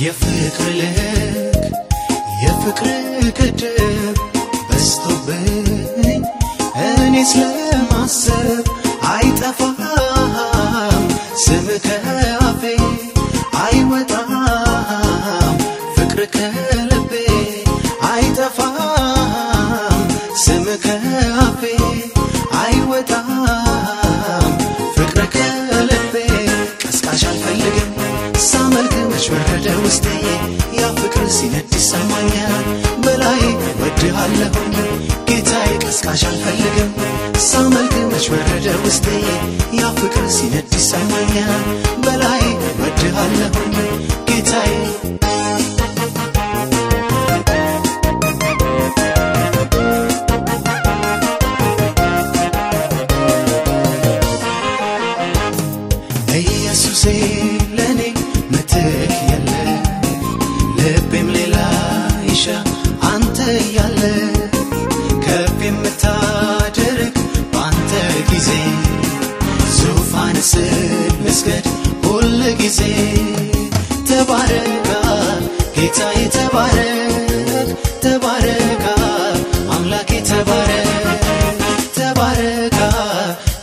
የፍቅር ልክ የፍቅር ገደብ በዝቶብኝ እኔ ስለማሰብ አይጠፋም። ስም ከአፌ አይወጣም። ፍቅር ከልቤ አይጠፋም። ስም ከአፌ አይወጣም። ፍቅር ከልቤ ቀስቃሽ ውስጤ ያ ፍቅር ሲነድ ይሰማኛል በላይ ወድሃለሁኝ ጌታዬ ቀስቃሽ አልፈልግም። ሳመልክ መች በረደ ውስጤ ያ ፍቅር ሲነድ ይሰማኛል በላይ ወድሃ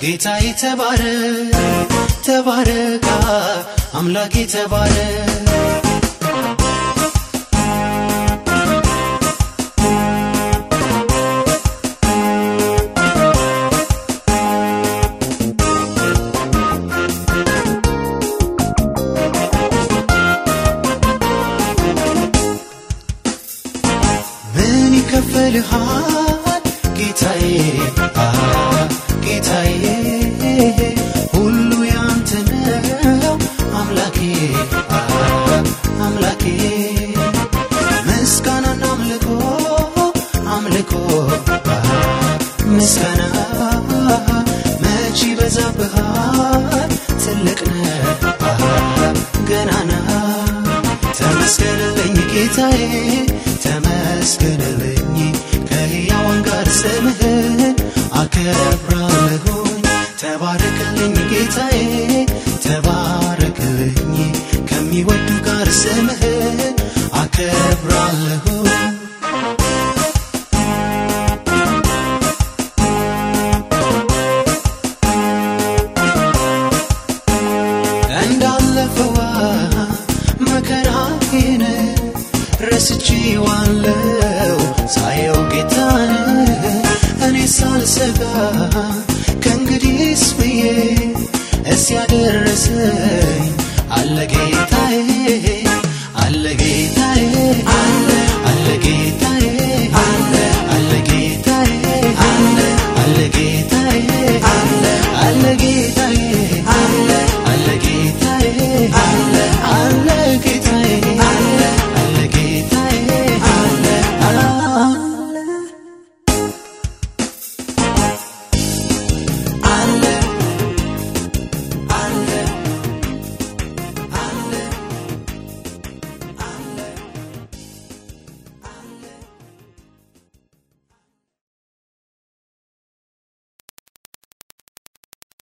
ጌታዬ ተባረክ ተባረካ አምላኬ ተባረክ ምን ይከፈልሃል ጌታዬ አ ጌታዬ ተመስገንልኝ ከሕያዋን ጋር ስምህን አከብራለሁኝ። ተባረክልኝ ጌታዬ ተባረክልኝ። ከሚወዱ ጋር ስምህን አከብራለሁኝ ረስቼዋለው ሳየው ጌታን እኔ ሳልሰጋ ከእንግዲህስ ብዬ እስያ ደረሰኝ